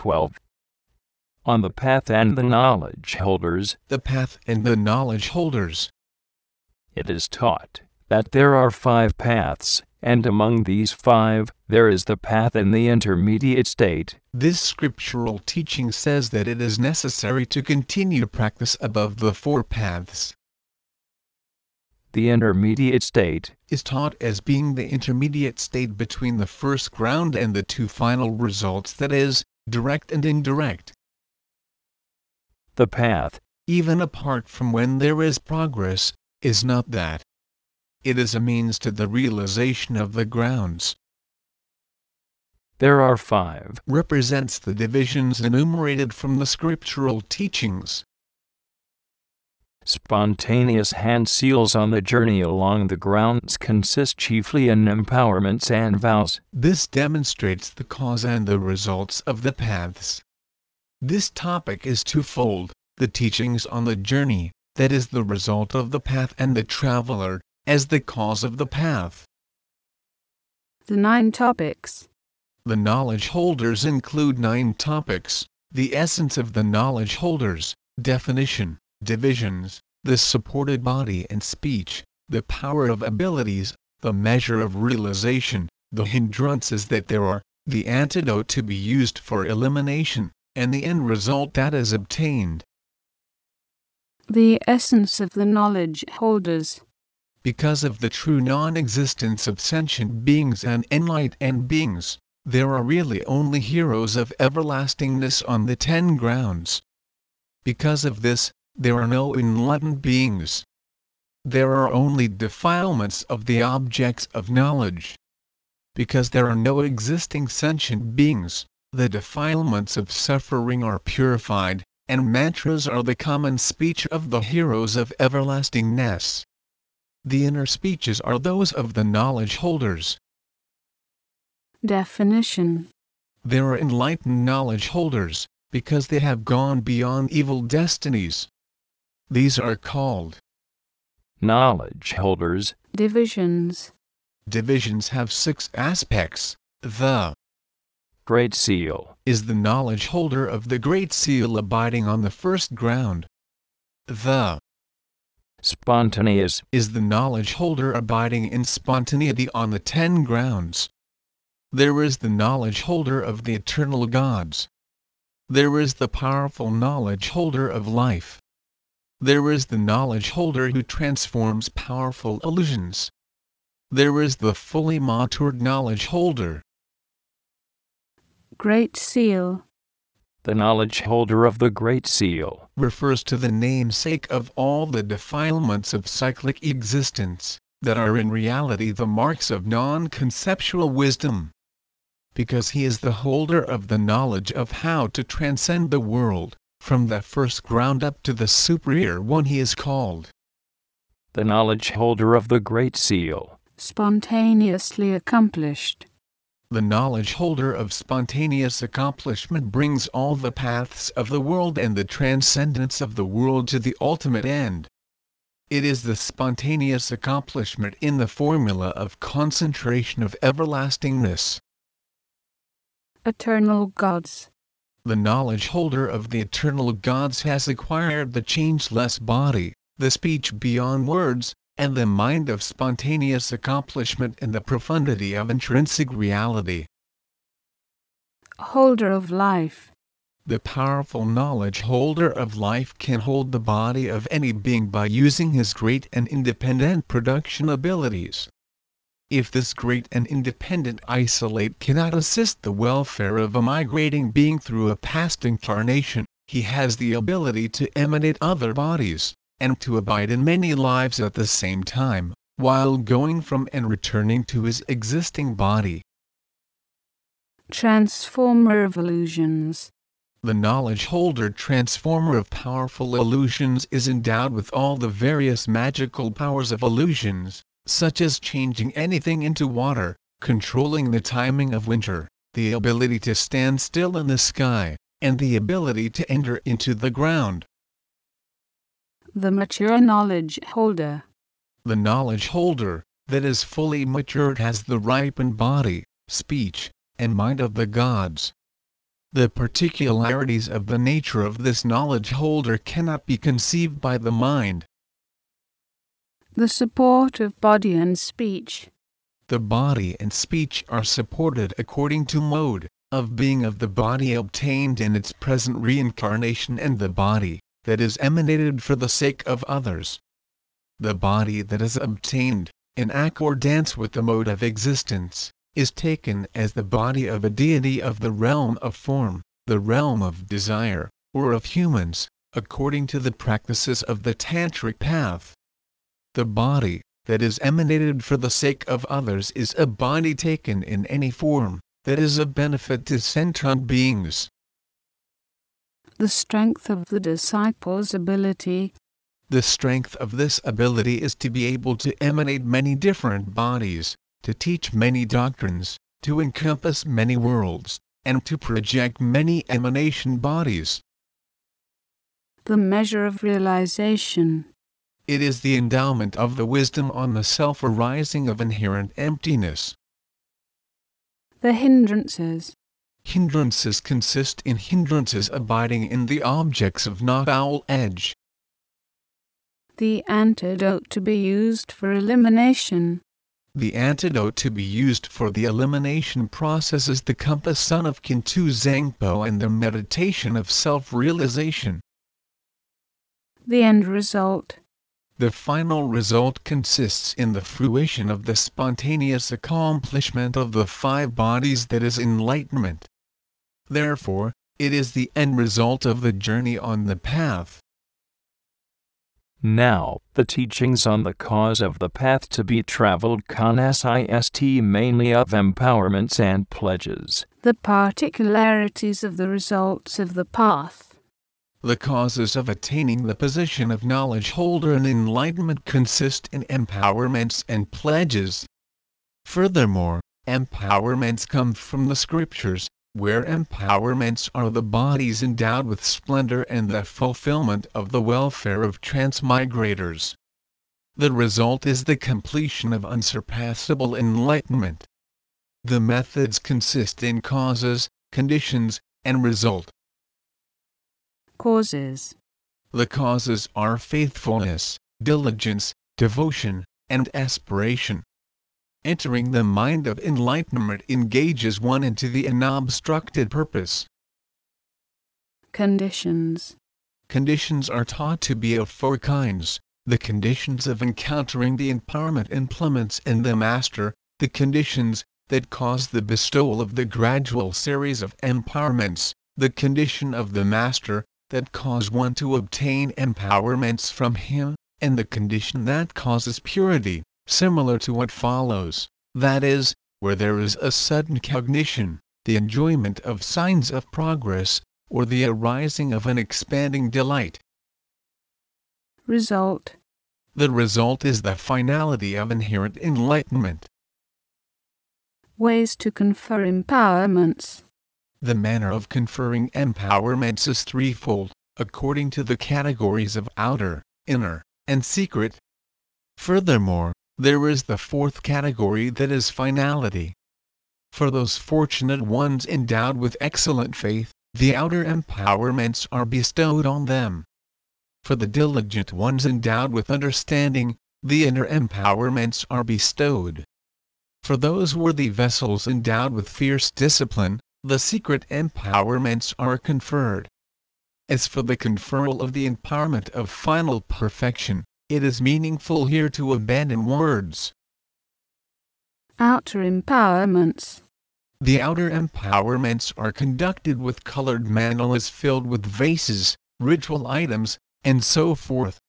12. On the path and the knowledge holders, the path and the knowledge holders. it is taught that there are five paths, and among these five, there is the path in the intermediate state. This scriptural teaching says that it is necessary to continue practice above the four paths. The intermediate state Is taught as being the intermediate state between the first ground and the two final results, that is, direct and indirect. the path even apart from when there is progress, is not that. It is a means to the realization of the grounds, there are five. represents the divisions enumerated from the scriptural teachings. Spontaneous hand seals on the journey along the grounds consist chiefly in empowerments and vows. This demonstrates the cause and the results of the paths. This topic is twofold the teachings on the journey, that is the result of the path, and the traveler, as the cause of the path. The nine topics. The knowledge holders include nine topics the essence of the knowledge holders, definition, divisions, the supported body and speech, the power of abilities, the measure of realization, the hindrances that there are, the antidote to be used for elimination, and the end result that is obtained. The essence of the knowledge holders. Because of the true non existence of sentient beings and enlightened beings, there are really only heroes of everlastingness on the ten grounds. Because of this, there are no enlightened beings. There are only defilements of the objects of knowledge. Because there are no existing sentient beings, the defilements of suffering are purified, and mantras are the common speech of the heroes of everlastingness. The inner speeches are those of the knowledge holders. Definition. There are enlightened knowledge holders, because they have gone beyond evil destinies. These are called Knowledge holders, Divisions. divisions have six aspects. The Great Seal, is the knowledge holder of the Great Seal abiding on the first ground. The Spontaneous, is the knowledge holder abiding in spontaneity on the ten grounds. There is the knowledge holder of the eternal gods. There is the powerful knowledge holder of life. There is the knowledge holder who transforms powerful illusions. There is the fully matured knowledge holder. Great Seal. the knowledge holder of the Great Seal, refers to the namesake of all the defilements of cyclic existence, that are in reality the marks of non conceptual wisdom. Because he is the holder of the knowledge of how to transcend the world, from the first ground up to the superior one, he is called the knowledge holder of the Great Seal, Spontaneously accomplished. the knowledge holder of spontaneous accomplishment brings all the paths of the world and the transcendence of the world to the ultimate end. It is the spontaneous accomplishment in the formula of concentration of everlastingness. Eternal gods. The knowledge holder of the eternal gods has acquired the changeless body, the speech beyond words, and the mind of spontaneous accomplishment in the profundity of intrinsic reality. Holder of life. The powerful knowledge holder of life can hold the body of any being by using his great and independent production abilities. If this great and independent isolate cannot assist the welfare of a migrating being through a past incarnation, he has the ability to emanate other bodies, and to abide in many lives at the same time, while going from and returning to his existing body. Transformer of illusions. The knowledge holder transformer of powerful illusions is endowed with all the various magical powers of illusions, such as changing anything into water, controlling the timing of winter, the ability to stand still in the sky, and the ability to enter into the ground. The mature knowledge holder. The knowledge holder, that is fully matured has the ripened body, speech, and mind of the gods. The particularities of the nature of this knowledge holder cannot be conceived by the mind. The support of body and speech. The body and speech are supported according to mode of being of the body obtained in its present reincarnation and the body that is emanated for the sake of others. The body that is obtained in accordance with the mode of existence is taken as the body of a deity of the realm of form, the realm of desire, or of humans, according to the practices of the tantric path. The body that is emanated for the sake of others is a body taken in any form that is of benefit to sentient beings. The strength of the disciple's ability. The strength of this ability is to be able to emanate many different bodies, to teach many doctrines, to encompass many worlds, and to project many emanation bodies. The measure of realization. It is the endowment of the wisdom on the self arising of inherent emptiness. The hindrances. Hindrances consist in hindrances abiding in the objects of knowledge edge. The antidote to be used for elimination. The antidote to be used for the elimination process is the compass sun of Kuntu Zangpo and the meditation of self-realization. The end result. The final result consists in the fruition of the spontaneous accomplishment of the five bodies that is enlightenment. Therefore, it is the end result of the journey on the path. Now, the teachings on the cause of the path to be traveled consist mainly of empowerments and pledges. The particularities of the results of the path. The causes of attaining the position of knowledge holder and enlightenment consist in empowerments and pledges. Furthermore, empowerments come from the scriptures, where empowerments are the bodies endowed with splendor and the fulfillment of the welfare of transmigrators. The result is the completion of unsurpassable enlightenment. The methods consist in causes, conditions, and result. Causes. The causes are faithfulness, diligence, devotion, and aspiration. Entering the mind of enlightenment engages one into the unobstructed purpose. Conditions. Conditions are taught to be of four kinds the conditions of encountering the empowerment implements in the master, the conditions that cause the bestowal of the gradual series of empowerments, the condition of the master that cause one to obtain empowerments from him, and the condition that causes purity similar to what follows, that is, where there is a sudden cognition, the enjoyment of signs of progress, or the arising of an expanding delight. Result. The result is the finality of inherent enlightenment. Ways to confer empowerments. The manner of conferring empowerments is threefold, according to the categories of outer, inner, and secret. Furthermore, there is the fourth category that is finality. For those fortunate ones endowed with excellent faith, the outer empowerments are bestowed on them. For the diligent ones endowed with understanding, the inner empowerments are bestowed. For those worthy vessels endowed with fierce discipline, the secret empowerments are conferred. As for the conferral of the empowerment of final perfection, it is meaningful here to abandon words. Outer empowerments. The outer empowerments are conducted with colored mandalas filled with vases, ritual items, and so forth.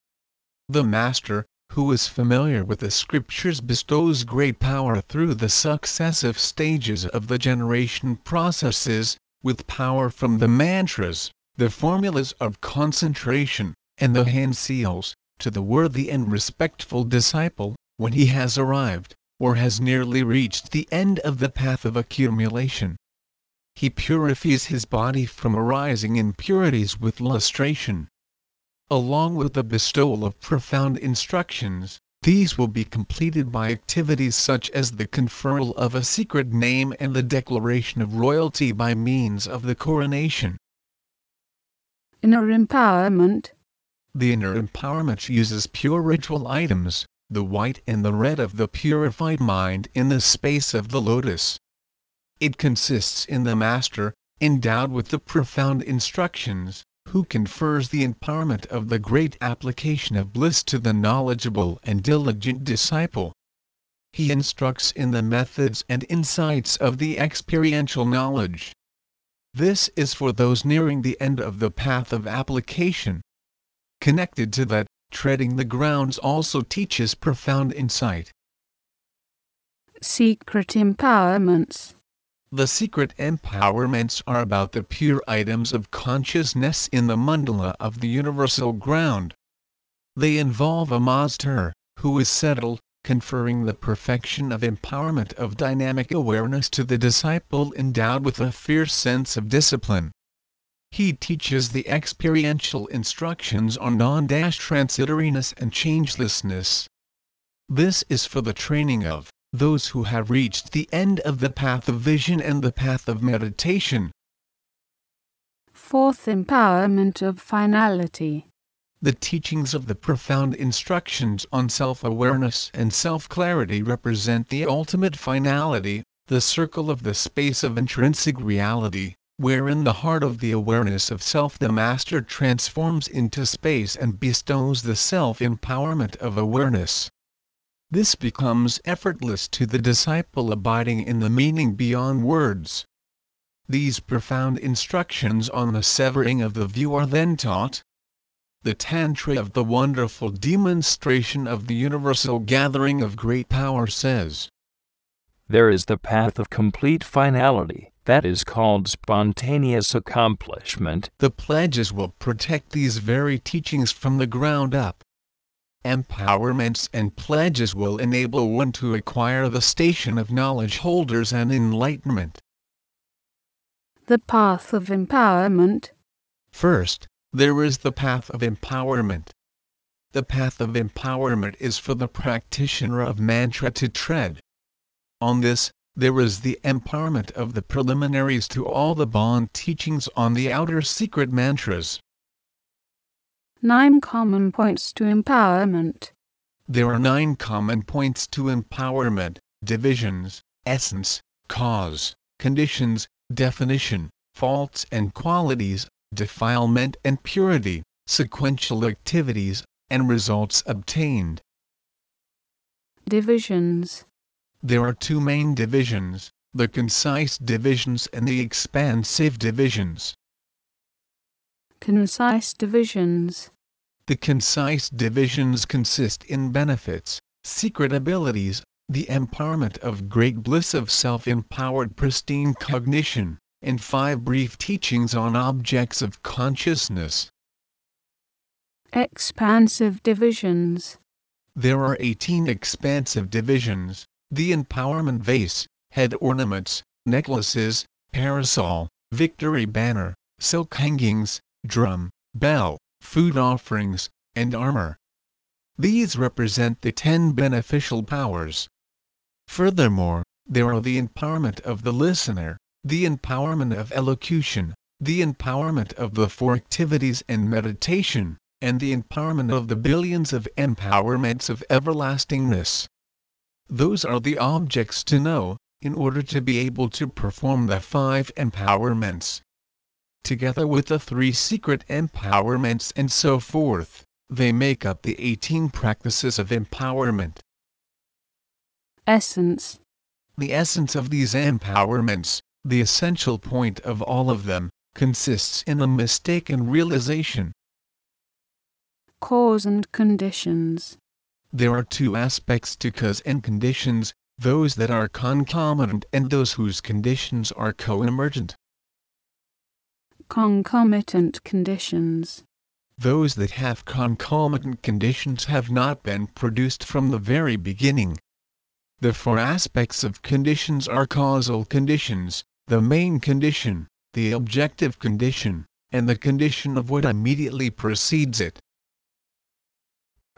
The Master, who is familiar with the scriptures bestows great power through the successive stages of the generation processes, with power from the mantras, the formulas of concentration, and the hand seals, to the worthy and respectful disciple, when he has arrived, or has nearly reached the end of the path of accumulation. He purifies his body from arising impurities with lustration. Along with the bestowal of profound instructions, These will be completed by activities such as the conferral of a secret name and the declaration of royalty by means of the coronation. Inner empowerment. The inner empowerment uses pure ritual items, the white and the red of the purified mind in the space of the lotus. It consists in the master, endowed with the profound instructions, who confers the empowerment of the great application of bliss to the knowledgeable and diligent disciple. He instructs in the methods and insights of the experiential knowledge. This is for those nearing the end of the path of application. Connected to that, treading the grounds also teaches profound insight. Secret empowerments. The secret empowerments are about the pure items of consciousness in the mandala of the universal ground. They involve a master, who is settled, conferring the perfection of empowerment of dynamic awareness to the disciple endowed with a fierce sense of discipline. He teaches the experiential instructions on non-transitoriness and changelessness. This is for the training of those who have reached the end of the path of vision and the path of meditation. Fourth empowerment of finality. The teachings of the profound instructions on self-awareness and self-clarity represent the ultimate finality, the circle of the space of intrinsic reality, wherein the heart of the awareness of self the master transforms into space and bestows the self-empowerment of awareness. This becomes effortless to the disciple abiding in the meaning beyond words. These profound instructions on the severing of the view are then taught, the Tantra of the wonderful demonstration of the universal gathering of great power says There is the path of complete finality, that is called spontaneous accomplishment. The pledges will protect these very teachings from the ground up. Empowerments and pledges will enable one to acquire the station of knowledge holders and enlightenment. The path of empowerment. First, there is the path of empowerment. The path of empowerment is for the practitioner of mantra to tread. On this, there is the empowerment of the preliminaries to all the Bon teachings on the outer secret mantras. Nine common points to empowerment. There are nine common points to empowerment divisions, essence, cause, conditions, definition, faults and qualities, defilement and purity, sequential activities, and results obtained. Divisions. There are two main divisions the concise divisions and the expansive divisions. Concise divisions. The concise divisions consist in benefits, secret abilities, the empowerment of great bliss of self empowered pristine cognition, and five brief teachings on objects of consciousness. Expansive divisions. There are 18 expansive divisions the empowerment vase, head ornaments, necklaces, parasol, victory banner, silk hangings, drum, bell, food offerings, and armor. These represent the ten beneficial powers. Furthermore, there are the empowerment of the listener, the empowerment of elocution, the empowerment of the four activities and meditation, and the empowerment of the billions of empowerments of everlastingness. Those are the objects to know, in order to be able to perform the five empowerments. Together with the three secret empowerments and so forth, they make up the 18 practices of empowerment. Essence. The essence of these empowerments, the essential point of all of them, consists in a mistaken realization. Cause and conditions. There are two aspects to cause and conditions, those that are concomitant and those whose conditions are co-emergent. Concomitant conditions. Those that have concomitant conditions have not been produced from the very beginning. The four aspects of conditions are causal conditions, the main condition, the objective condition, and the condition of what immediately precedes it.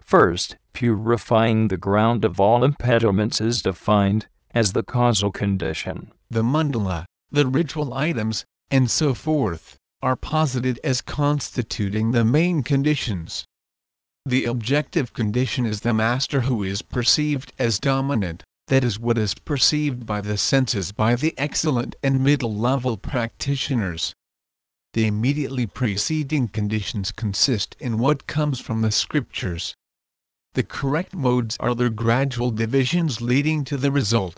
First, purifying the ground of all impediments is defined as the causal condition. The mandala, the ritual items, and so forth, are posited as constituting the main conditions. The objective condition is the master who is perceived as dominant, that is what is perceived by the senses by the excellent and middle level practitioners. The immediately preceding conditions consist in what comes from the scriptures. The correct modes are their gradual divisions leading to the result.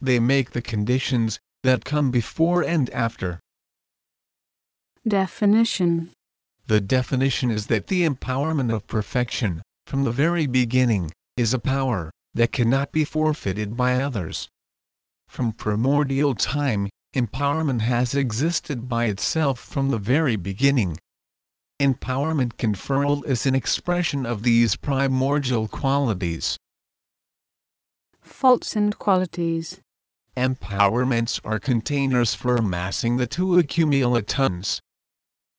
They make the conditions that come before and after. Definition The definition is that the empowerment of perfection, from the very beginning, is a power that cannot be forfeited by others. From primordial time, empowerment has existed by itself from the very beginning. Empowerment conferral is an expression of these primordial qualities. Faults and qualities Empowerments are containers for amassing the two accumulatons.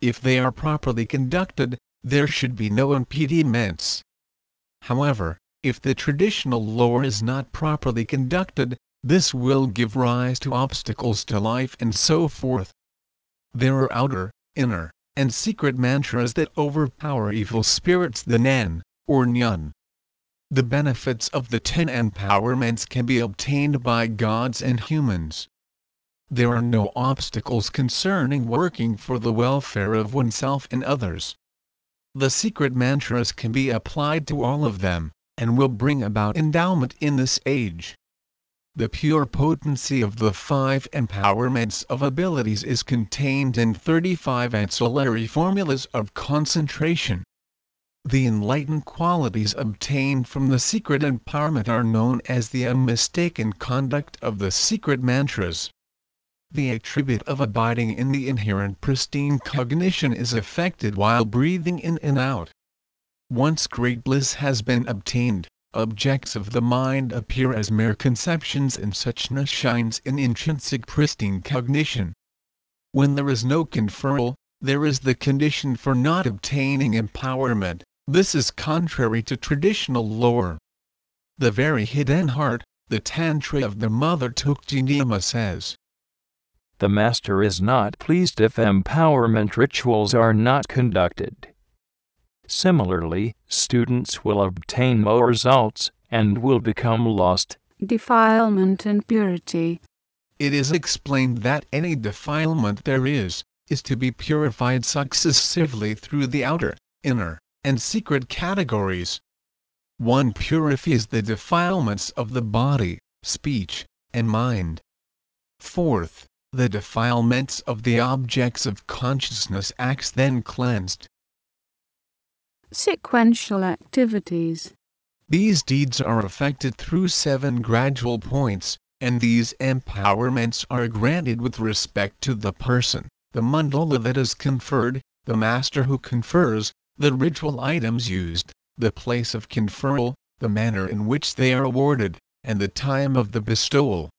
If they are properly conducted, there should be no impediments. However, if the traditional lore is not properly conducted, this will give rise to obstacles to life and so forth. There are outer, inner, and secret mantras that overpower evil spirits the Nan, or Nyun. The benefits of the ten empowerments can be obtained by gods and humans there are no obstacles concerning working for the welfare of oneself and others. The secret mantras can be applied to all of them, and will bring about endowment in this age. The pure potency of the five empowerments of abilities is contained in 35 ancillary formulas of concentration. The enlightened qualities obtained from the secret empowerment are known as the unmistaken conduct of the secret mantras the attribute of abiding in the inherent pristine cognition is affected while breathing in and out. Once great bliss has been obtained, objects of the mind appear as mere conceptions and suchness shines in intrinsic pristine cognition. When there is no conferral, there is the condition for not obtaining empowerment, this is contrary to traditional lore. The very hidden heart, the tantra of the mother Tukti Niyama says, the Master is not pleased if empowerment rituals are not conducted. Similarly, students will obtain more results and will become lost. Defilement and purity. It is explained that any defilement there is, is to be purified successively through the outer, inner, and secret categories. One purifies the defilements of the body, speech, and mind. Fourth, the defilements of the objects of consciousness acts then cleansed. Sequential activities. These deeds are effected through seven gradual points, and these empowerments are granted with respect to the person, the mandala that is conferred, the master who confers, the ritual items used, the place of conferral, the manner in which they are awarded, and the time of the bestowal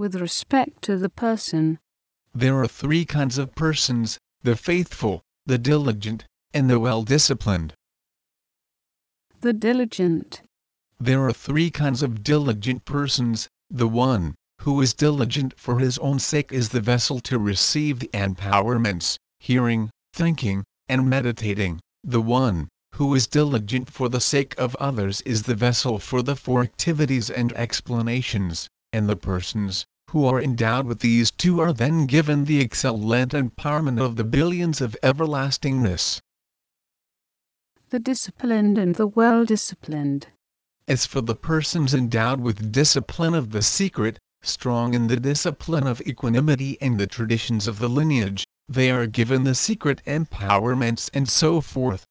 with respect to the person. There are three kinds of persons the faithful, the diligent, and the well disciplined. The diligent. There are three kinds of diligent persons the one who is diligent for his own sake is the vessel to receive the empowerments, hearing, thinking, and meditating. The one who is diligent for the sake of others is the vessel for the four activities and explanations, and the persons who are endowed with these two are then given the excellent empowerment of the billions of everlastingness. The disciplined and the well disciplined. As for the persons endowed with discipline of the secret, strong in the discipline of equanimity and the traditions of the lineage, they are given the secret empowerments and so forth.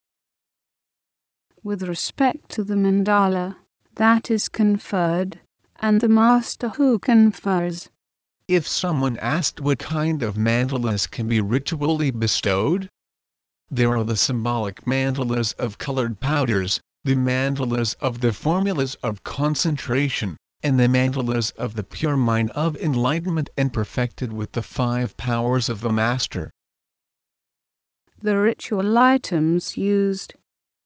With respect to the mandala, that is conferred, and the master who confers. If someone asked what kind of mandalas can be ritually bestowed, there are the symbolic mandalas of colored powders, the mandalas of the formulas of concentration, and the mandalas of the pure mind of enlightenment and perfected with the five powers of the Master. The ritual items used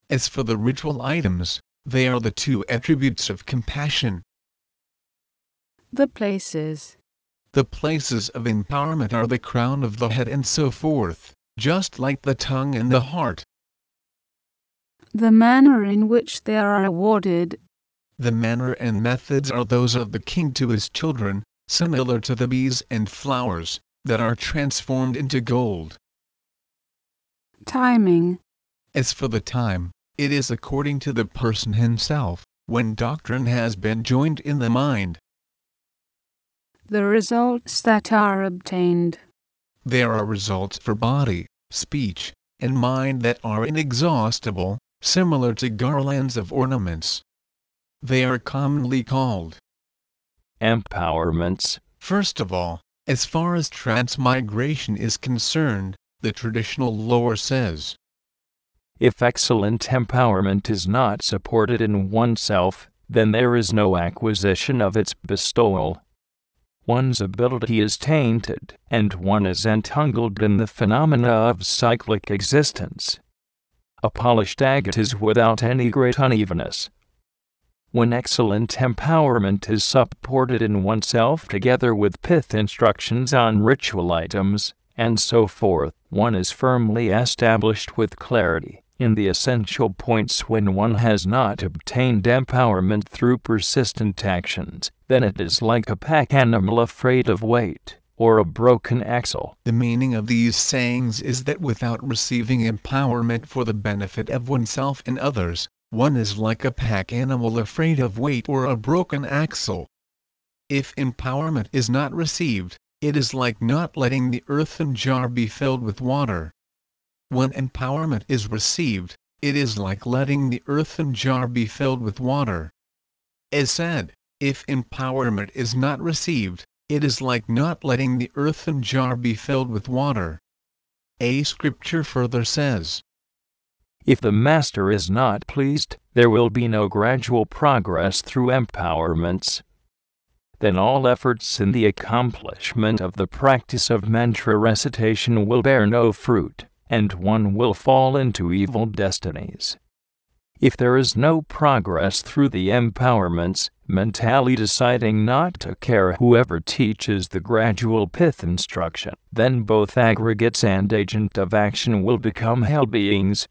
As for the ritual items, they are the two attributes of compassion. The places. The places of empowerment are the crown of the head and so forth, just like the tongue and the heart. The manner in which they are awarded. The manner and methods are those of the king to his children, similar to the bees and flowers that are transformed into gold. Timing. As for the time, it is according to the person himself, when doctrine has been joined in the mind. The results that are obtained. There are results for body, speech, and mind that are inexhaustible, similar to garlands of ornaments. They are commonly called empowerments. First of all, as far as transmigration is concerned, the traditional lore says if excellent empowerment is not supported in oneself, then there is no acquisition of its bestowal. One's ability is tainted, and one is entangled in the phenomena of cyclic existence. A polished agate is without any great unevenness. When excellent empowerment is supported in oneself together with pith instructions on ritual items, and so forth, one is firmly established with clarity in the essential points when one has not obtained empowerment through persistent actions, then it is like a pack animal afraid of weight, or a broken axle. The meaning of these sayings is that without receiving empowerment for the benefit of oneself and others, one is like a pack animal afraid of weight or a broken axle. If empowerment is not received, it is like not letting the earthen jar be filled with water. When empowerment is received, it is like letting the earthen jar be filled with water. As said, if empowerment is not received, it is like not letting the earthen jar be filled with water. A scripture further says, If the Master is not pleased, there will be no gradual progress through empowerments. Then all efforts in the accomplishment of the practice of mantra recitation will bear no fruit and one will fall into evil destinies. If there is no progress through the empowerments, mentally deciding not to care whoever teaches the gradual pith instruction, then both aggregates and agent of action will become hell beings.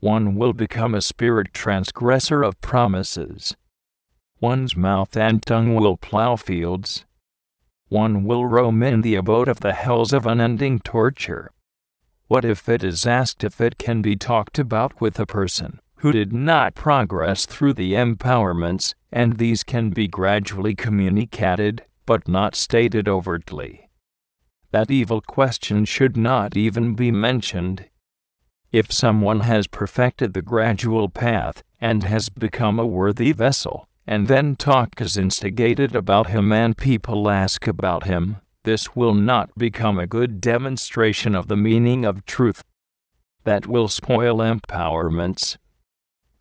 One will become a spirit transgressor of promises. One's mouth and tongue will plow fields. One will roam in the abode of the hells of unending torture. What if it is asked if it can be talked about with a person who did not progress through the empowerments, and these can be gradually communicated, but not stated overtly? That evil question should not even be mentioned. If someone has perfected the gradual path and has become a worthy vessel, and then talk is instigated about him and people ask about him, this will not become a good demonstration of the meaning of truth. That will spoil empowerments.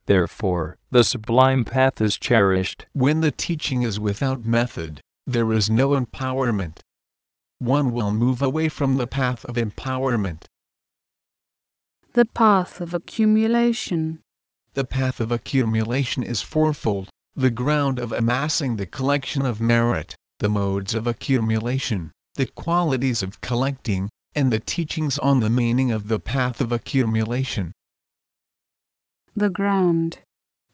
Therefore, the sublime path is cherished. When the teaching is without method, there is no empowerment. One will move away from the path of empowerment. The path of accumulation. The path of accumulation is fourfold the ground of amassing the collection of merit, the modes of accumulation, the qualities of collecting, and the teachings on the meaning of the path of accumulation. The ground.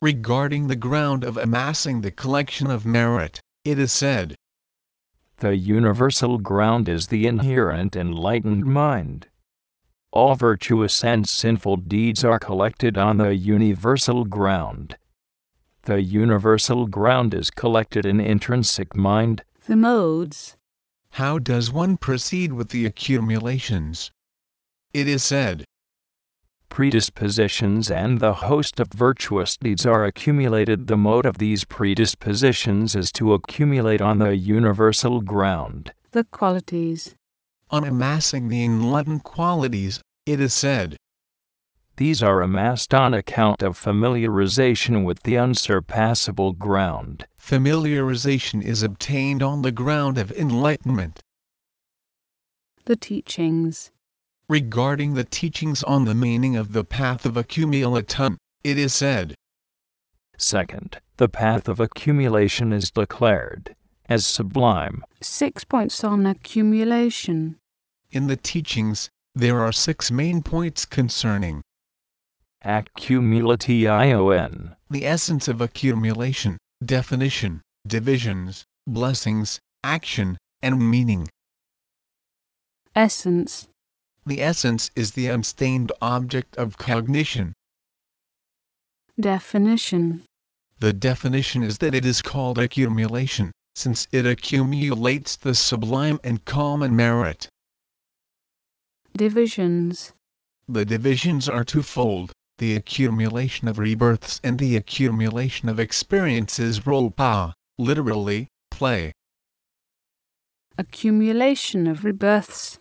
Regarding the ground of amassing the collection of merit, it is said, The universal ground is the inherent enlightened mind. All virtuous and sinful deeds are collected on the universal ground. The universal ground is collected in intrinsic mind. The modes. How does one proceed with the accumulations? It is said, Predispositions and the host of virtuous deeds are accumulated. The mode of these predispositions is to accumulate on the universal ground. The qualities. On amassing the enlightened qualities, it is said, These are amassed on account of familiarization with the unsurpassable ground familiarization is obtained on the ground of enlightenment. The teachings. Regarding the teachings on the meaning of the path of accumulation, it is said. Second, the path of accumulation is declared as sublime. Six points on accumulation. In the teachings, there are six main points concerning Accumulation. the essence of accumulation, definition, divisions, blessings, action, and meaning. Essence. The essence is the unstained object of cognition. Definition. The definition is that it is called accumulation, since it accumulates the sublime and common merit. Divisions. The divisions are twofold the accumulation of rebirths and the accumulation of experiences. Rolpa, literally, play. Accumulation of rebirths.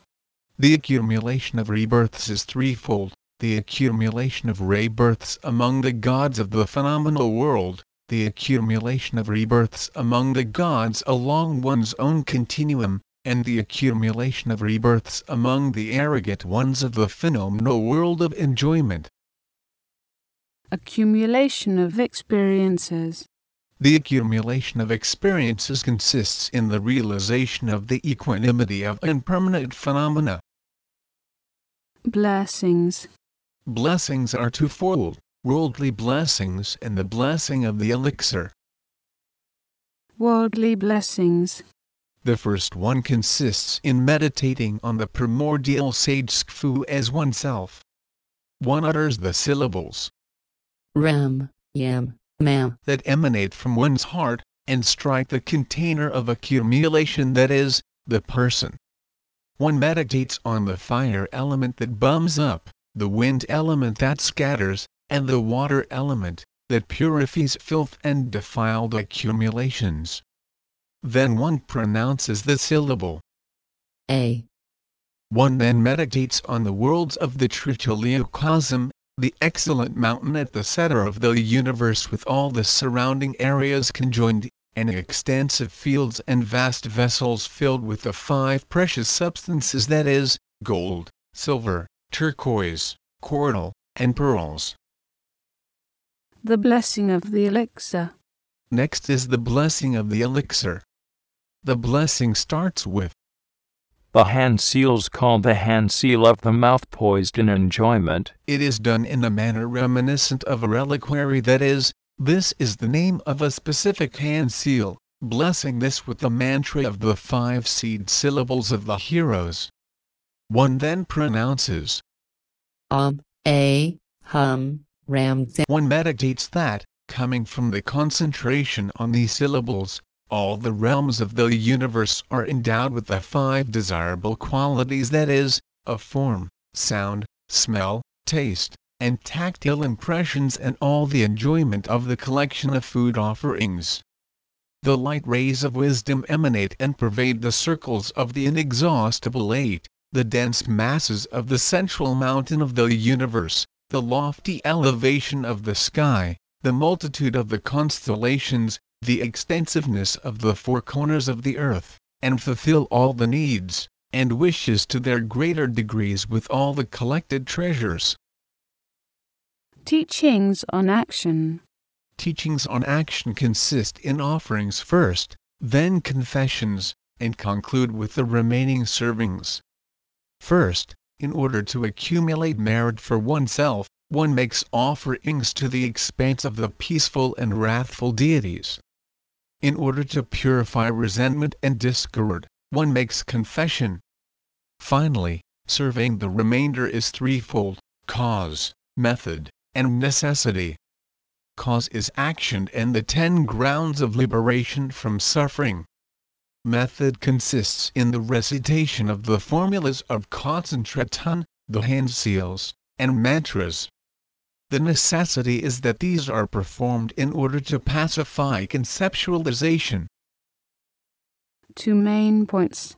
The accumulation of rebirths is threefold the accumulation of rebirths among the gods of the phenomenal world, the accumulation of rebirths among the gods along one's own continuum, and the accumulation of rebirths among the arrogant ones of the phenomenal world of enjoyment. Accumulation of experiences. The accumulation of experiences consists in the realization of the equanimity of impermanent phenomena. Blessings. Blessings are twofold worldly blessings and the blessing of the elixir. Worldly blessings. The first one consists in meditating on the primordial sage Skfu as oneself. One utters the syllables Ram, Yam, Mam. that emanate from one's heart and strike the container of accumulation that is, the person. One meditates on the fire element that bums up, the wind element that scatters, and the water element that purifies filth and defiled accumulations. Then one pronounces the syllable. A. One then meditates on the worlds of the Trichiliocosm, the excellent mountain at the center of the universe with all the surrounding areas conjoined, and extensive fields and vast vessels filled with the five precious substances that is, gold, silver, turquoise, coral, and pearls. The blessing of the elixir. Next is the blessing of the elixir. The blessing starts with The hand seals called the hand seal of the mouth poised in enjoyment. it is done in a manner reminiscent of a reliquary that is, this is the name of a specific hand seal, blessing this with the mantra of the five seed syllables of the heroes. One then pronounces, Om, A, Hum, Ram, one meditates that, coming from the concentration on these syllables, all the realms of the universe are endowed with the five desirable qualities that is, of form, sound, smell, taste, and tactile impressions and all the enjoyment of the collection of food offerings. The light rays of wisdom emanate and pervade the circles of the inexhaustible eight, the dense masses of the central mountain of the universe, the lofty elevation of the sky, the multitude of the constellations, the extensiveness of the four corners of the earth, and fulfill all the needs and wishes to their greater degrees with all the collected treasures. Teachings on action. Teachings on action consist in offerings first, then confessions, and conclude with the remaining servings. First, in order to accumulate merit for oneself, one makes offerings to the expanse of the peaceful and wrathful deities. In order to purify resentment and discord, one makes confession. Finally, serving the remainder is threefold cause, method, and necessity. Cause is action and the ten grounds of liberation from suffering. Method consists in the recitation of the formulas of concentration, the hand seals, and mantras. The necessity is that these are performed in order to pacify conceptualization. Two main points.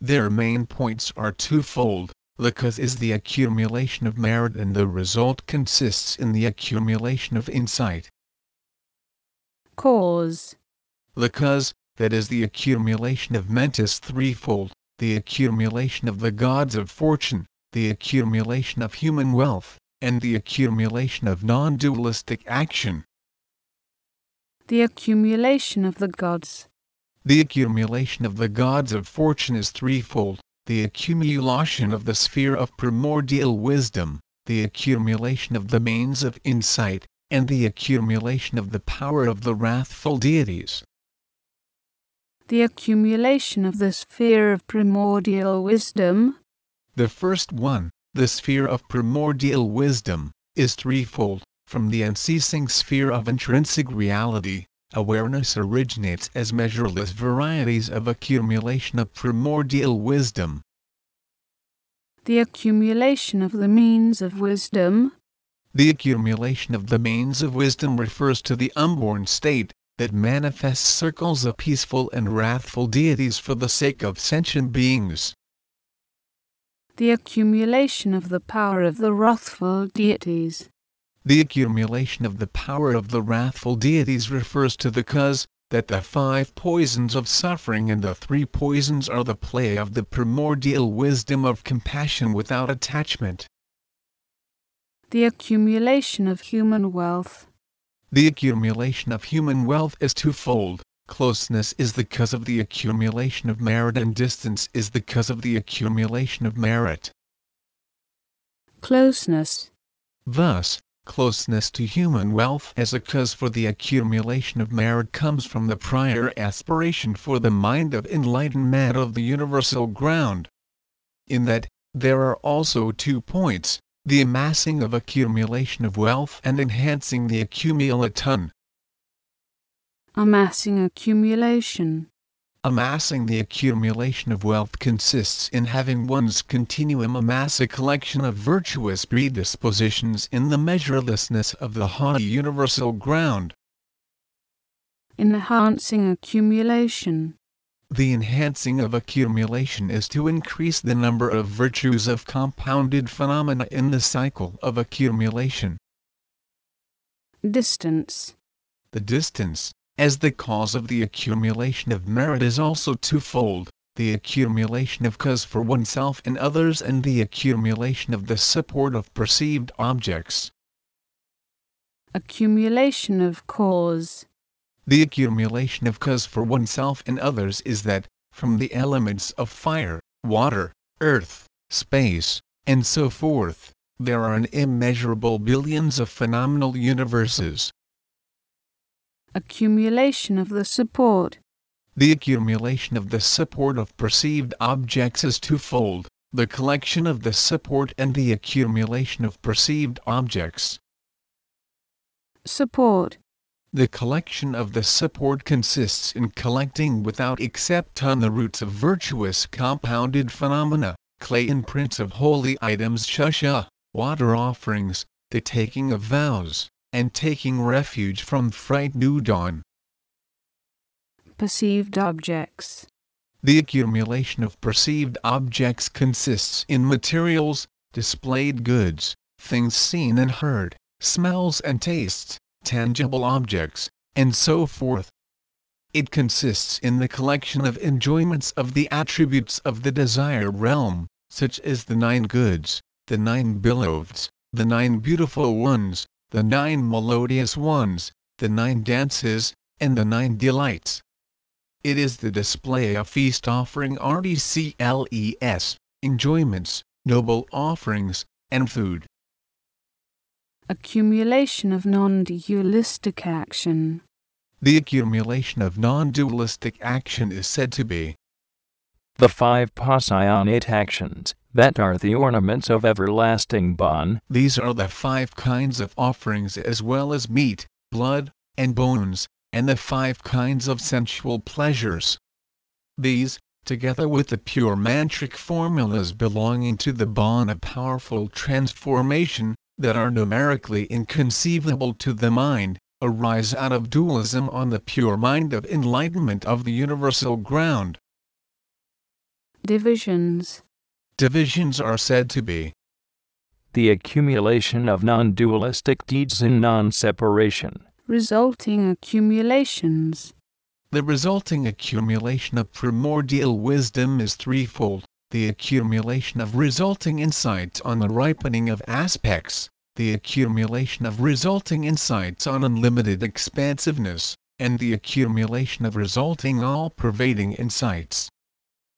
Their main points are twofold. The cause is the accumulation of merit and the result consists in the accumulation of insight. Cause. The cause, that is the accumulation of mentis threefold, the accumulation of the gods of fortune, the accumulation of human wealth, and the accumulation of non-dualistic action. The accumulation of the gods. The accumulation of the gods of fortune is threefold, the accumulation of the sphere of primordial wisdom, the accumulation of the mains of insight, and the accumulation of the power of the wrathful deities. The accumulation of the sphere of primordial wisdom. The first one, the sphere of primordial wisdom, is threefold. From the unceasing sphere of intrinsic reality, awareness originates as measureless varieties of accumulation of primordial wisdom. The accumulation of the means of wisdom. The accumulation of the mains of wisdom refers to the unborn state that manifests circles of peaceful and wrathful deities for the sake of sentient beings. The accumulation of the power of the wrathful deities. The accumulation of the power of the wrathful deities refers to the cause that the five poisons of suffering and the three poisons are the play of the primordial wisdom of compassion without attachment. The accumulation of human wealth. The accumulation of human wealth is twofold. Closeness is the cause of the accumulation of merit and distance is the cause of the accumulation of merit. Closeness. Thus, closeness to human wealth as a cause for the accumulation of merit comes from the prior aspiration for the mind of enlightenment of the universal ground. In that, there are also two points, the amassing of accumulation of wealth and enhancing the accumulaton. Amassing accumulation. Amassing the accumulation of wealth consists in having one's continuum amass a collection of virtuous predispositions in the measurelessness of the haughty universal ground. Enhancing accumulation. The enhancing of accumulation is to increase the number of virtues of compounded phenomena in the cycle of accumulation. Distance. The distance, as the cause of the accumulation of merit is also twofold, the accumulation of cause for oneself and others and the accumulation of the support of perceived objects. Accumulation of cause. The accumulation of cause for oneself and others is that, from the elements of fire, water, earth, space, and so forth, there are an immeasurable billions of phenomenal universes. Accumulation of the support. The accumulation of the support of perceived objects is twofold, the collection of the support and the accumulation of perceived objects. Support. The collection of the support consists in collecting without exception the roots of virtuous compounded phenomena, clay imprints of holy items shusha, water offerings, the taking of vows, and taking refuge from fright new dawn. Perceived objects. The accumulation of perceived objects consists in materials, displayed goods, things seen and heard, smells and tastes, tangible objects, and so forth. It consists in the collection of enjoyments of the attributes of the desire realm, such as the nine goods, the nine beloveds, the nine beautiful ones, the nine melodious ones, the nine dances, and the nine delights. It is the display of feast offering RDCLES, enjoyments, noble offerings, and food. Accumulation of non dualistic action. The accumulation of non dualistic action is said to be the five passionate actions that are the ornaments of everlasting Bon. These are the five kinds of offerings as well as meat, blood, and bones, and the five kinds of sensual pleasures. These, together with the pure mantric formulas belonging to the Bon of powerful transformation, that are numerically inconceivable to the mind, arise out of dualism on the pure mind of enlightenment of the universal ground. Divisions. Divisions are said to be the accumulation of non dualistic deeds in non separation, resulting accumulations. The resulting accumulation of primordial wisdom is threefold the accumulation of resulting insights on the ripening of aspects, the accumulation of resulting insights on unlimited expansiveness, and the accumulation of resulting all-pervading insights.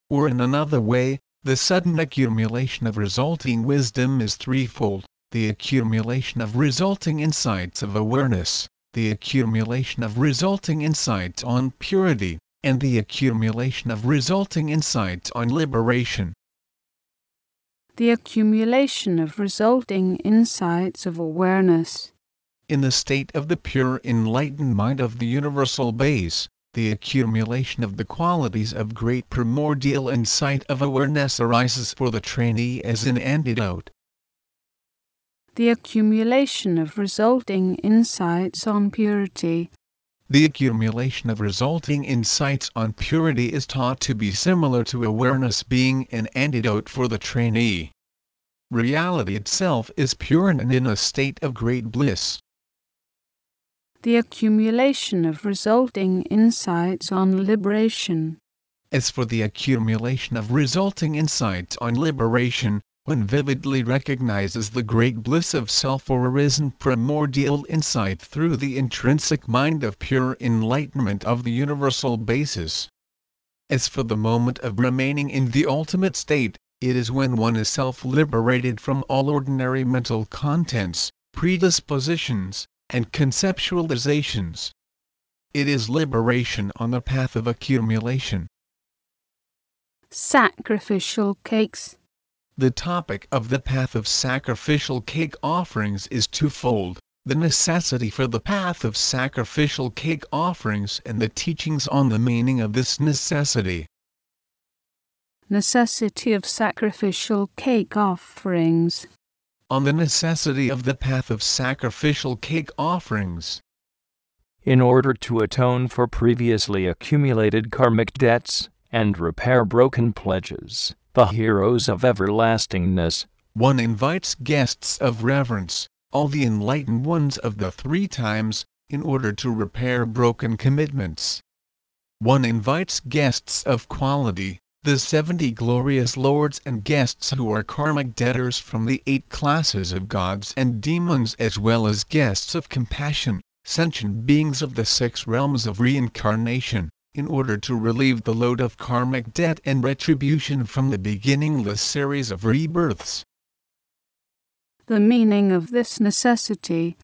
Or in another way, the sudden accumulation of resulting wisdom is threefold, the accumulation of resulting insights of awareness, the accumulation of resulting insights on purity, and the accumulation of resulting insights on liberation. The accumulation of resulting insights of awareness. In the state of the pure enlightened mind of the universal base, the accumulation of the qualities of great primordial insight of awareness arises for the trainee as an antidote the accumulation of resulting insights on purity. The accumulation of resulting insights on purity is taught to be similar to awareness being an antidote for the trainee. Reality itself is pure and in a state of great bliss. The accumulation of resulting insights on liberation. As for the accumulation of resulting insights on liberation, one vividly recognizes the great bliss of self or arisen primordial insight through the intrinsic mind of pure enlightenment of the universal basis. As for the moment of remaining in the ultimate state, it is when one is self liberated from all ordinary mental contents, predispositions, and conceptualizations. It is liberation on the path of accumulation. Sacrificial cakes the topic of the path of sacrificial cake offerings is twofold the necessity for the path of sacrificial cake offerings and the teachings on the meaning of this necessity. Necessity of sacrificial cake offerings. On the necessity of the path of sacrificial cake offerings. In order to atone for previously accumulated karmic debts and repair broken pledges the heroes of everlastingness. One invites guests of reverence, all the enlightened ones of the three times, in order to repair broken commitments. One invites guests of quality, the 70 glorious lords and guests who are karmic debtors from the eight classes of gods and demons as well as guests of compassion, sentient beings of the six realms of reincarnation in order to relieve the load of karmic debt and retribution from the beginningless series of rebirths. The meaning of this necessity.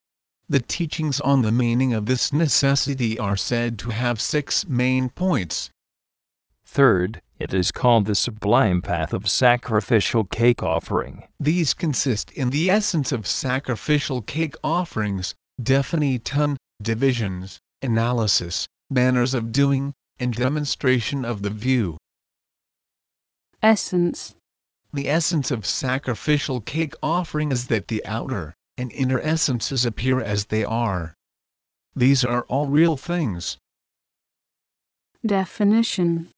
The teachings on the meaning of this necessity are said to have six main points. Third, it is called the sublime path of sacrificial cake offering. These consist in the essence of sacrificial cake offerings, definition, divisions, analysis, manners of doing, and demonstration of the view. Essence The essence of sacrificial cake offering is that the outer and inner essences appear as they are. These are all real things. Definition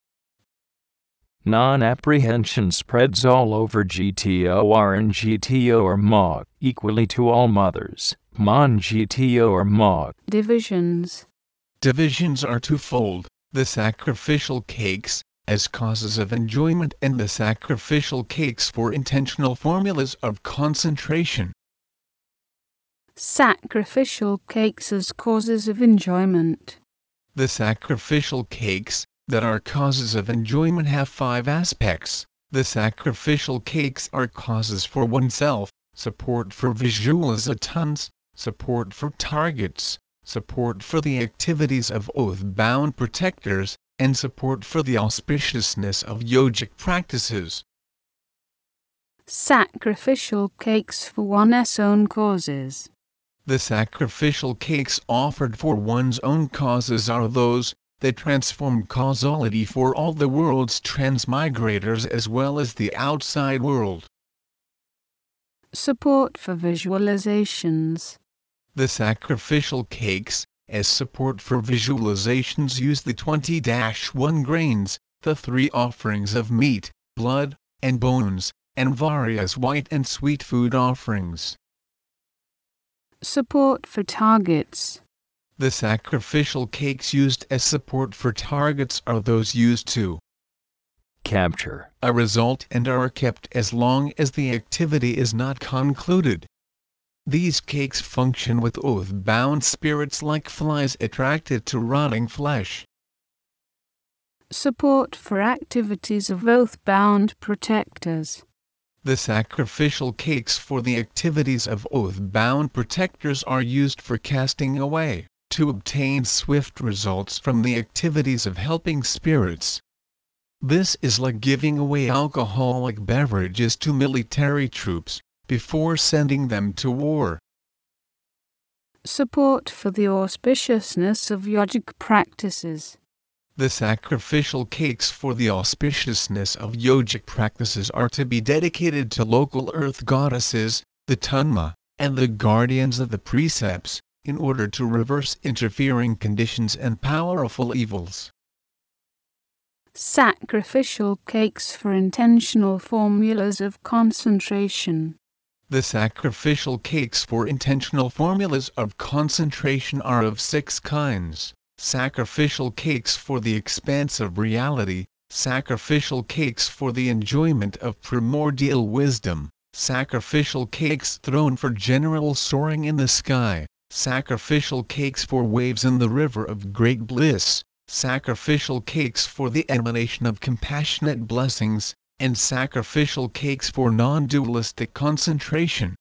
Non apprehension spreads all over GTOR and GTO MOG, equally to all mothers. Mon GTO or MOG. Divisions Divisions are twofold the sacrificial cakes, as causes of enjoyment and the sacrificial cakes for intentional formulas of concentration. Sacrificial cakes as causes of enjoyment. The sacrificial cakes, that are causes of enjoyment have five aspects. The sacrificial cakes are causes for oneself, support for visualizations, support for targets, support for the activities of oath-bound protectors, and support for the auspiciousness of yogic practices. Sacrificial cakes for one's own causes. The sacrificial cakes offered for one's own causes are those that transform causality for all the world's transmigrators as well as the outside world. Support for visualizations. The sacrificial cakes, as support for visualizations use the 20-1 grains, the three offerings of meat, blood, and bones, and various white and sweet food offerings. Support for targets. The sacrificial cakes used as support for targets are those used to capture a result and are kept as long as the activity is not concluded. These cakes function with oath-bound spirits like flies attracted to rotting flesh. Support for activities of oath-bound protectors. The sacrificial cakes for the activities of oath-bound protectors are used for casting away, to obtain swift results from the activities of helping spirits. This is like giving away alcoholic beverages to military troops, before sending them to war. Support for the auspiciousness of yogic practices. The sacrificial cakes for the auspiciousness of yogic practices are to be dedicated to local earth goddesses, the Tunma, and the guardians of the precepts, in order to reverse interfering conditions and powerful evils. Sacrificial cakes for intentional formulas of concentration. The sacrificial cakes for intentional formulas of concentration are of six kinds sacrificial cakes for the expanse of reality, sacrificial cakes for the enjoyment of primordial wisdom, sacrificial cakes thrown for general soaring in the sky, sacrificial cakes for waves in the river of great bliss, sacrificial cakes for the emanation of compassionate blessings, and sacrificial cakes for non-dualistic concentration.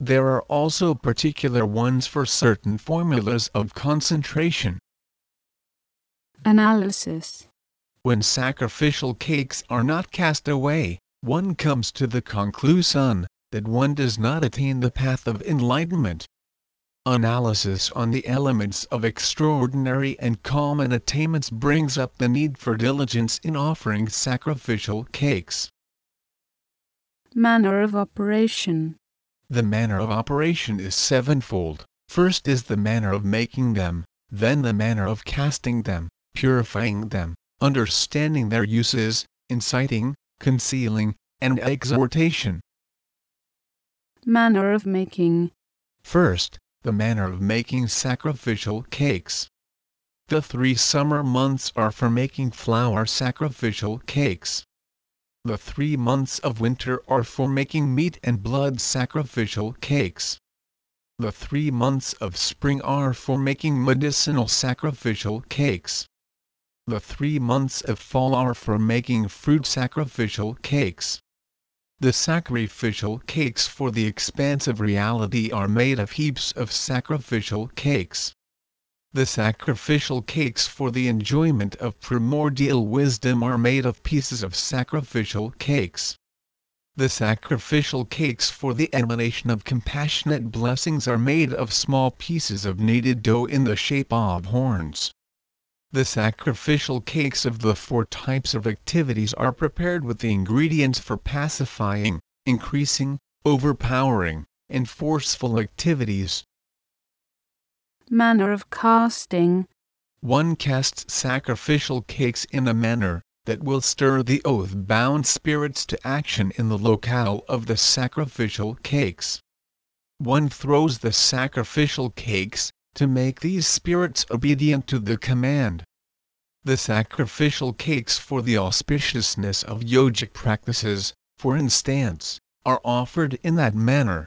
There are also particular ones for certain formulas of concentration. Analysis When sacrificial cakes are not cast away, one comes to the conclusion that one does not attain the path of enlightenment. Analysis on the elements of extraordinary and common attainments brings up the need for diligence in offering sacrificial cakes. Manner of operation The manner of operation is sevenfold. First is the manner of making them, then the manner of casting them, purifying them, understanding their uses, inciting, concealing, and exhortation. Manner of making First, the manner of making sacrificial cakes. The three summer months are for making flour sacrificial cakes. The three months of winter are for making meat and blood sacrificial cakes. The three months of spring are for making medicinal sacrificial cakes. The three months of fall are for making fruit sacrificial cakes. The sacrificial cakes for the expansive reality are made of heaps of sacrificial cakes. The sacrificial cakes for the enjoyment of primordial wisdom are made of pieces of sacrificial cakes. The sacrificial cakes for the emanation of compassionate blessings are made of small pieces of kneaded dough in the shape of horns. The sacrificial cakes of the four types of activities are prepared with the ingredients for pacifying, increasing, overpowering, and forceful activities. Manner of casting One casts sacrificial cakes in a manner that will stir the oath-bound spirits to action in the locale of the sacrificial cakes. One throws the sacrificial cakes, to make these spirits obedient to the command. The sacrificial cakes for the auspiciousness of yogic practices, for instance, are offered in that manner.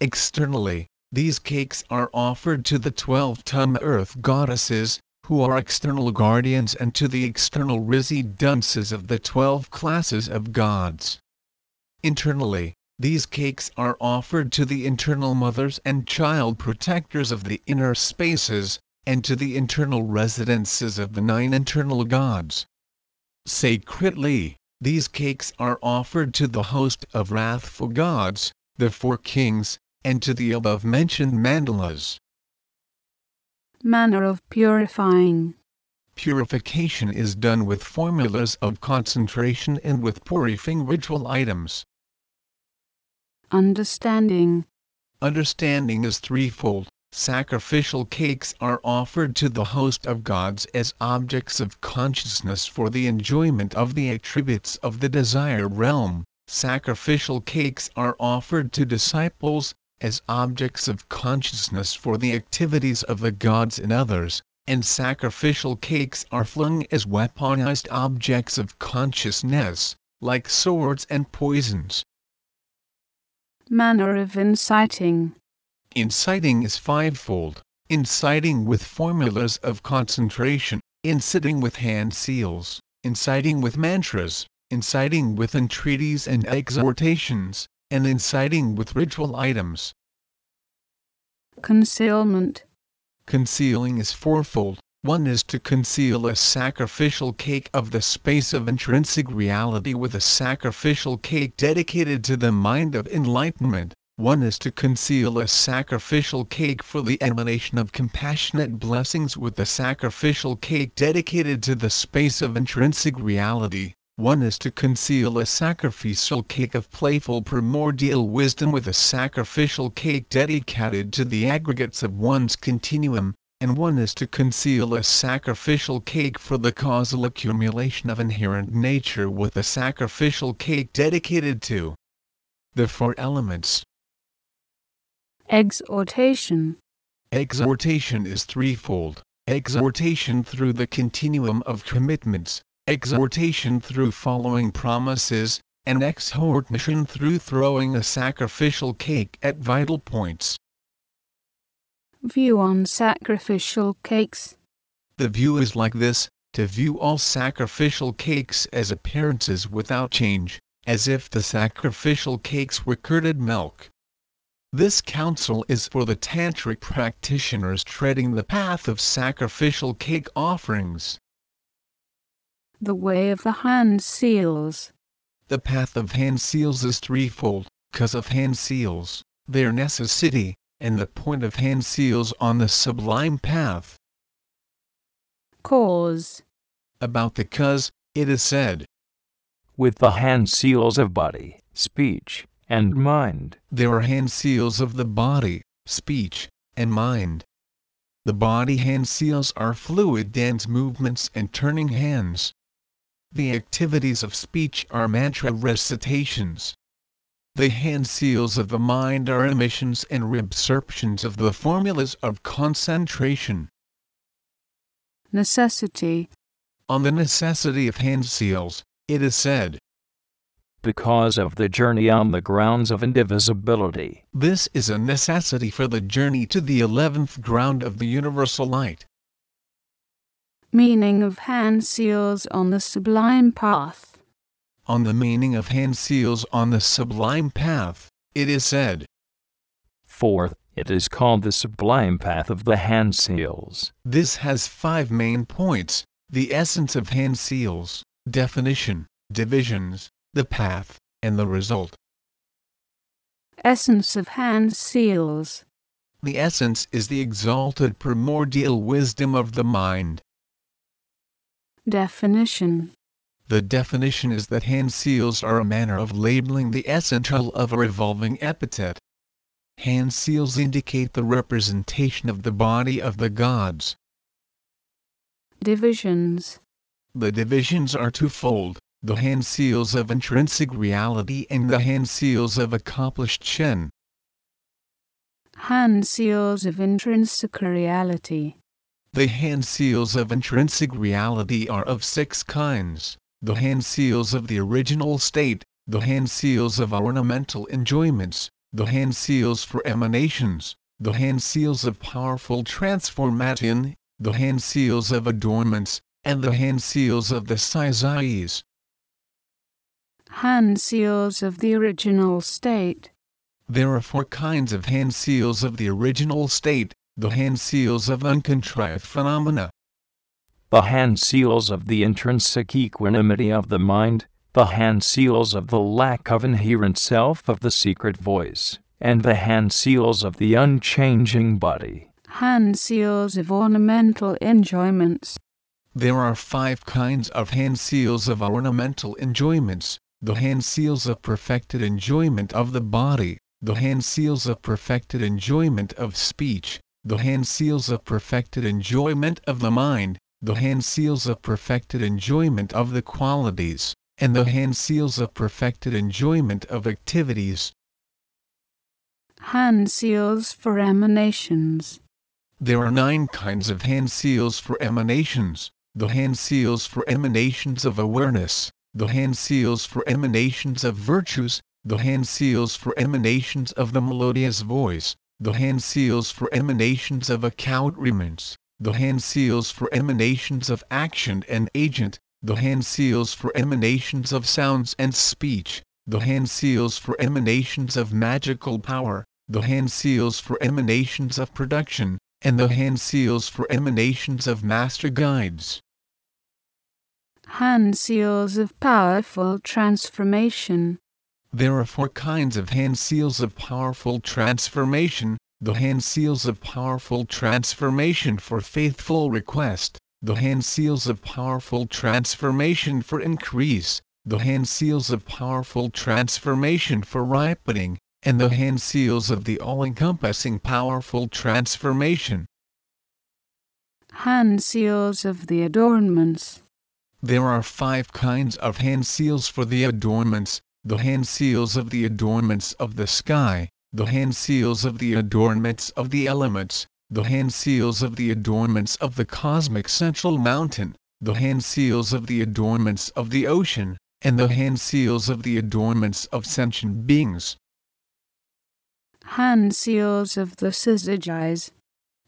Externally, these cakes are offered to the twelve ton earth goddesses, who are external guardians and to the external residences of the twelve classes of gods. Internally, these cakes are offered to the internal mothers and child protectors of the inner spaces, and to the internal residences of the nine internal gods. Sacredly, these cakes are offered to the host of wrathful gods, the four kings, and to the above mentioned mandalas. Manner of purifying Purification is done with formulas of concentration and with purifying ritual items. Understanding Understanding is threefold. Sacrificial cakes are offered to the host of gods as objects of consciousness for the enjoyment of the attributes of the desire realm. Sacrificial cakes are offered to disciples as objects of consciousness for the activities of the gods and others, and sacrificial cakes are flung as weaponized objects of consciousness, like swords and poisons. Manner of inciting. Inciting is fivefold inciting with formulas of concentration, inciting with hand seals, inciting with mantras, inciting with entreaties and exhortations, and inciting with ritual items. Concealment. Concealing is fourfold. One is to conceal a sacrificial cake of the space of intrinsic reality with a sacrificial cake dedicated to the mind of enlightenment. One is to conceal a sacrificial cake for the emanation of compassionate blessings with a sacrificial cake dedicated to the space of intrinsic reality. One is to conceal a sacrificial cake of playful primordial wisdom with a sacrificial cake dedicated to the aggregates of one's continuum, and one is to conceal a sacrificial cake for the causal accumulation of inherent nature with a sacrificial cake dedicated to the four elements. Exhortation. Exhortation is threefold exhortation through the continuum of commitments, exhortation through following promises, and exhortation through throwing a sacrificial cake at vital points. View on sacrificial cakes. The view is like this to view all sacrificial cakes as appearances without change, as if the sacrificial cakes were curded milk. This counsel is for the tantric practitioners treading the path of sacrificial cake offerings. The way of the hand seals. The path of hand seals is threefold, cause of hand seals, their necessity, and the point of hand seals on the sublime path. Cause. About the cause, it is said, with the hand seals of body, speech, and mind. There are hand seals of the body, speech, and mind. The body hand seals are fluid dance movements and turning hands. The activities of speech are mantra recitations. The hand seals of the mind are emissions and reabsorptions of the formulas of concentration. Necessity. On the necessity of hand seals, it is said, because of the journey on the grounds of indivisibility. This is a necessity for the journey to the eleventh ground of the universal light. Meaning of hand seals on the sublime path. On the meaning of hand seals on the sublime path, it is said. Fourth, it is called the sublime path of the hand seals. This has five main points the essence of hand seals, definition, divisions, the path, and the result. Essence of hand seals. The essence is the exalted primordial wisdom of the mind. Definition. The definition is that hand seals are a manner of labeling the essential of a revolving epithet. Hand seals indicate the representation of the body of the gods. Divisions. The divisions are twofold the hand seals of intrinsic reality and the hand seals of accomplished Shen. Hand seals of intrinsic reality. The hand seals of intrinsic reality are of six kinds the hand seals of the original state, the hand seals of ornamental enjoyments, the hand seals for emanations, the hand seals of powerful transformation, the hand seals of adornments, and the hand seals of the syzygies hand seals of the original state. There are four kinds of hand seals of the original state the hand seals of uncontrived phenomena, the hand seals of the intrinsic equanimity of the mind, the hand seals of the lack of inherent self of the secret voice, and the hand seals of the unchanging body. Hand seals of ornamental enjoyments. There are five kinds of hand seals of ornamental enjoyments the hand seals of perfected enjoyment of the body, the hand seals of perfected enjoyment of speech, the hand seals of perfected enjoyment of the mind, the hand seals of perfected enjoyment of the qualities, and the hand seals of perfected enjoyment of activities. Hand seals for emanations. There are nine kinds of hand seals for emanations. The hand seals for emanations of awareness, the hand seals for emanations of virtues, the hand seals for emanations of the melodious voice, the hand seals for emanations of accoutrements, the hand seals for emanations of action and agent, the hand seals for emanations of sounds and speech, the hand seals for emanations of magical power, the hand seals for emanations of production, and the hand seals for emanations of master guides. Hand seals of powerful transformation. There are four kinds of hand seals of powerful transformation the hand seals of powerful transformation for faithful request, the hand seals of powerful transformation for increase, the hand seals of powerful transformation for ripening, and the hand seals of the all encompassing powerful transformation. Hand seals of the adornments. There are five kinds of hand seals for the adornments. The hand seals of the adornments of the sky, the hand seals of the adornments of the elements, the hand seals of the adornments of the cosmic central mountain, the hand seals of the adornments of the ocean, and the hand seals of the adornments of sentient beings. Hand seals of the syzygies.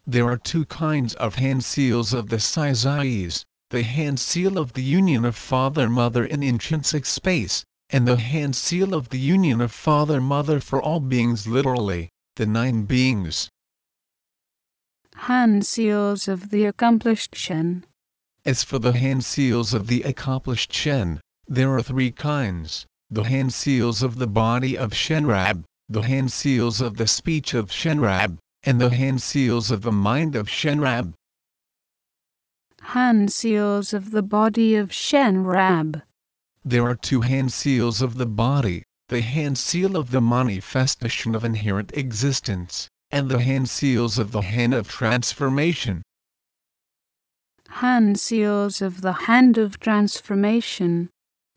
There are two kinds of hand seals of the syzygies the hand seal of the union of Father Mother in intrinsic space, and the hand seal of the union of Father Mother for all beings literally, the nine beings. Hand seals of the accomplished Shen. As for the hand seals of the accomplished Shen, there are three kinds the hand seals of the body of Shenrab, the hand seals of the speech of Shenrab, and the hand seals of the mind of Shenrab. Hand seals of the body of Shenrab. There are two hand seals of the body the hand seal of the manifestation of inherent existence, and the hand seals of the hand of transformation. Hand seals of the hand of transformation.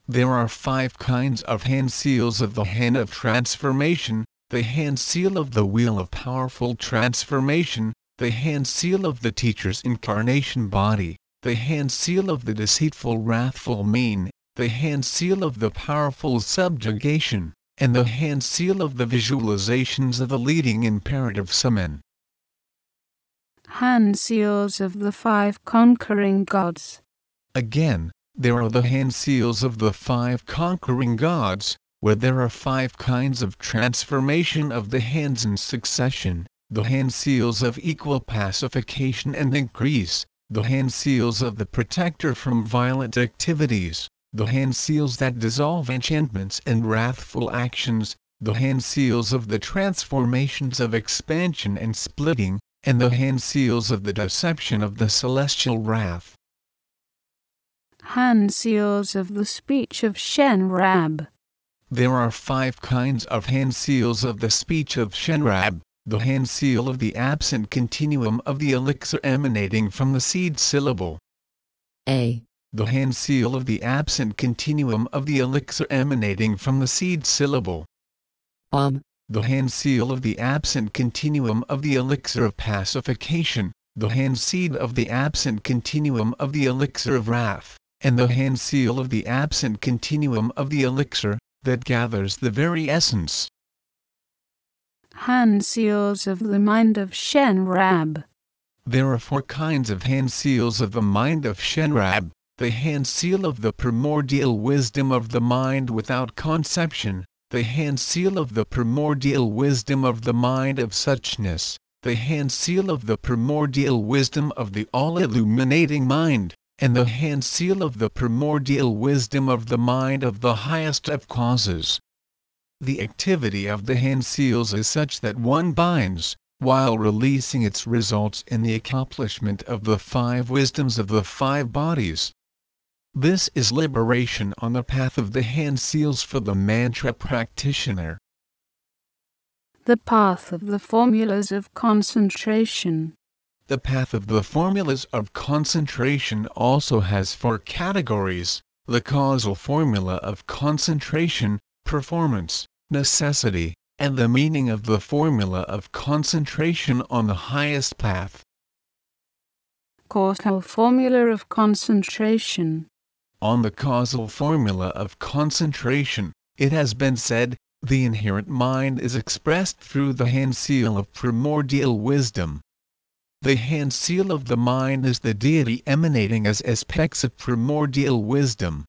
There are five kinds of hand seals of the hand of transformation the hand seal of the wheel of powerful transformation, the hand seal of the teacher's incarnation body, the hand seal of the deceitful wrathful mean, the hand seal of the powerful subjugation, and the hand seal of the visualizations of the leading imperative summon. Hand seals of the five conquering gods. Again, there are the hand seals of the five conquering gods, where there are five kinds of transformation of the hands in succession the hand seals of equal pacification and increase, the hand seals of the protector from violent activities, the hand seals that dissolve enchantments and wrathful actions, the hand seals of the transformations of expansion and splitting, and the hand seals of the deception of the celestial wrath. Hand seals of the speech of Shenrab. There are five kinds of hand seals of the speech of Shenrab the hand seal of the absent continuum of the elixir emanating from the seed syllable. A. The hand seal of the absent continuum of the elixir emanating from the seed syllable. Um. The hand seal of the absent continuum of the elixir of pacification, the hand seed of the absent continuum of the elixir of wrath, and the hand seal of the absent continuum of the elixir that gathers the very essence. Hand seals of the mind of Shenrab. There are four kinds of hand seals of the mind of Shenrab the hand seal of the primordial wisdom of the mind without conception, the hand seal of the primordial wisdom of the mind of suchness, the hand seal of the primordial wisdom of the all illuminating mind, and the hand seal of the primordial wisdom of the mind of the highest of causes. The activity of the hand seals is such that one binds, while releasing its results in the accomplishment of the five wisdoms of the five bodies. This is liberation on the path of the hand seals for the mantra practitioner. The path of the formulas of concentration. The path of the formulas of concentration also has four categories the causal formula of concentration, performance, necessity, and the meaning of the formula of concentration on the highest path. Causal formula of concentration. On the causal formula of concentration, it has been said The inherent mind is expressed through the hand seal of primordial wisdom. The hand seal of the mind is the deity emanating as aspects of primordial wisdom.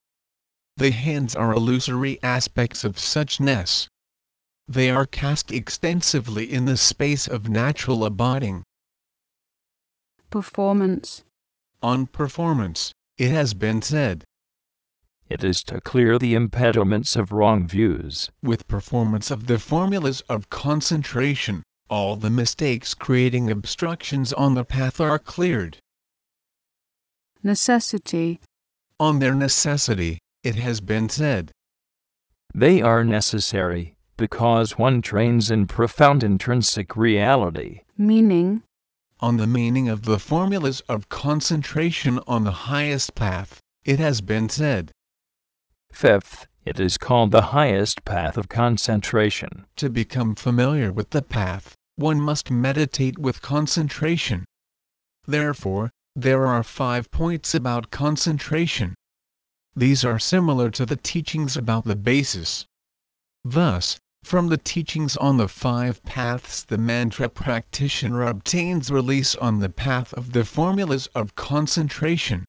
The hands are illusory aspects of suchness. They are cast extensively in the space of natural abiding. performance, On performance, it has been said, It is to clear the impediments of wrong views. with performance of the formulas of concentration, all the mistakes creating obstructions on the path are cleared. necessity, On their necessity, it has been said, They are necessary because one trains in profound intrinsic reality. meaning, on the meaning of the formulas of concentration on the highest path, it has been said, Fifth, it is called the highest path of concentration. to become familiar with the path, one must meditate with concentration. Therefore, there are five points about concentration. These are similar to the teachings about the basis. Thus, from the teachings on the five paths, the mantra practitioner obtains release on the path of the formulas of concentration.